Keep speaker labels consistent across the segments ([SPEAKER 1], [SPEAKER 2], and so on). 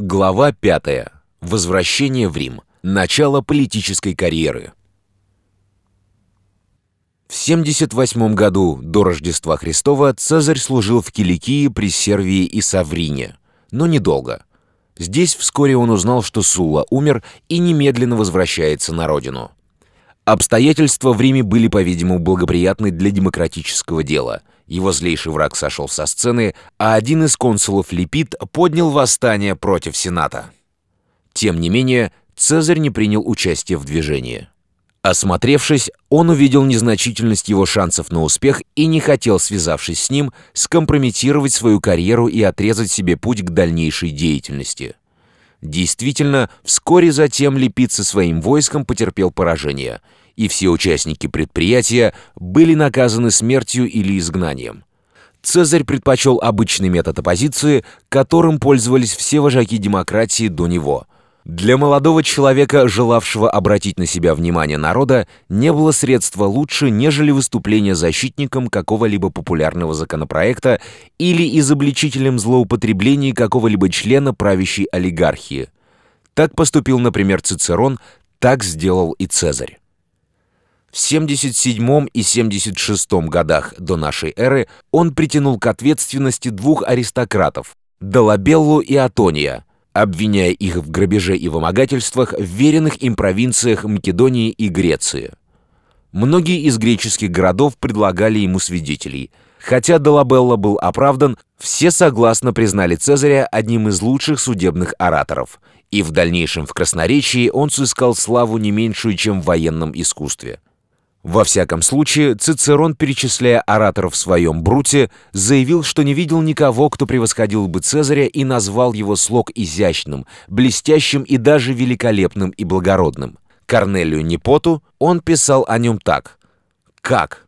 [SPEAKER 1] Глава 5. Возвращение в Рим. Начало политической карьеры. В 78 году до Рождества Христова Цезарь служил в Киликии при Сервии и Саврине, но недолго. Здесь вскоре он узнал, что Сула умер и немедленно возвращается на родину. Обстоятельства в Риме были, по-видимому, благоприятны для демократического дела. Его злейший враг сошел со сцены, а один из консулов Липид поднял восстание против Сената. Тем не менее, Цезарь не принял участие в движении. Осмотревшись, он увидел незначительность его шансов на успех и не хотел, связавшись с ним, скомпрометировать свою карьеру и отрезать себе путь к дальнейшей деятельности. Действительно, вскоре затем Липид со своим войском потерпел поражение, и все участники предприятия были наказаны смертью или изгнанием. Цезарь предпочел обычный метод оппозиции, которым пользовались все вожаки демократии до него – для молодого человека, желавшего обратить на себя внимание народа, не было средства лучше, нежели выступление защитником какого-либо популярного законопроекта или изобличителем злоупотреблений какого-либо члена правящей олигархии. Так поступил, например, Цицерон, так сделал и Цезарь. В 77 и 76 годах до нашей эры он притянул к ответственности двух аристократов – Долабеллу и Атония – обвиняя их в грабеже и вымогательствах в веренных им провинциях Македонии и Греции. Многие из греческих городов предлагали ему свидетелей. Хотя Долабелла был оправдан, все согласно признали Цезаря одним из лучших судебных ораторов, и в дальнейшем в красноречии он сыскал славу не меньшую, чем в военном искусстве. Во всяком случае, Цицерон, перечисляя ораторов в своем бруте, заявил, что не видел никого, кто превосходил бы Цезаря и назвал его слог изящным, блестящим и даже великолепным и благородным. Корнелию Непоту он писал о нем так. «Как?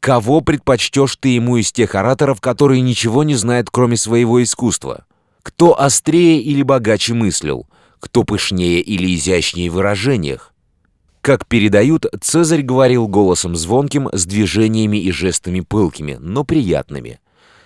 [SPEAKER 1] Кого предпочтешь ты ему из тех ораторов, которые ничего не знают, кроме своего искусства? Кто острее или богаче мыслил? Кто пышнее или изящнее в выражениях? Как передают, Цезарь говорил голосом звонким, с движениями и жестами пылкими, но приятными.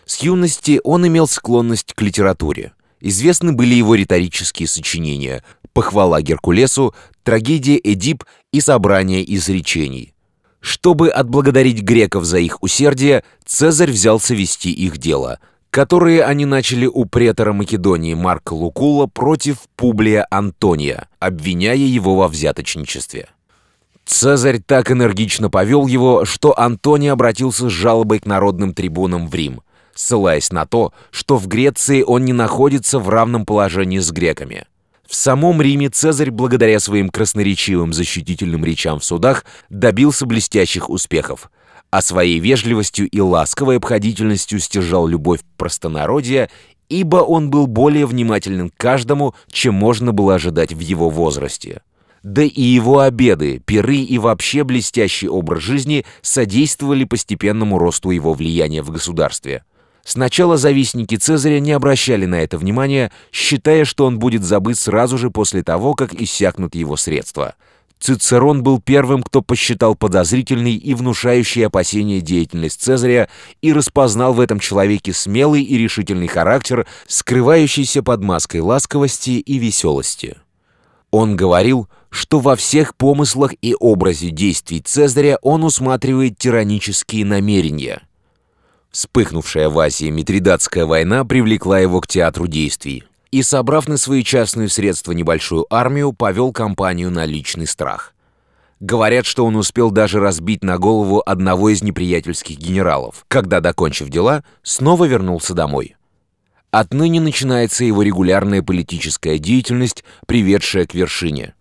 [SPEAKER 1] С юности он имел склонность к литературе. Известны были его риторические сочинения «Похвала Геркулесу», «Трагедия Эдип» и «Собрание изречений». Чтобы отблагодарить греков за их усердие, Цезарь взялся вести их дело, которые они начали у претора Македонии Марка Лукула против Публия Антония, обвиняя его во взяточничестве. Цезарь так энергично повел его, что Антоний обратился с жалобой к народным трибунам в Рим, ссылаясь на то, что в Греции он не находится в равном положении с греками. В самом Риме Цезарь, благодаря своим красноречивым защитительным речам в судах, добился блестящих успехов, а своей вежливостью и ласковой обходительностью стяжал любовь простонародья, ибо он был более внимателен к каждому, чем можно было ожидать в его возрасте. Да и его обеды, пиры и вообще блестящий образ жизни содействовали постепенному росту его влияния в государстве. Сначала завистники Цезаря не обращали на это внимания, считая, что он будет забыт сразу же после того, как иссякнут его средства. Цицерон был первым, кто посчитал подозрительной и внушающей опасения деятельность Цезаря и распознал в этом человеке смелый и решительный характер, скрывающийся под маской ласковости и веселости. Он говорил, что во всех помыслах и образе действий Цезаря он усматривает тиранические намерения. Вспыхнувшая в Азии Митридатская война привлекла его к театру действий и, собрав на свои частные средства небольшую армию, повел кампанию на личный страх. Говорят, что он успел даже разбить на голову одного из неприятельских генералов, когда, докончив дела, снова вернулся домой. Отныне начинается его регулярная политическая деятельность, приведшая к вершине.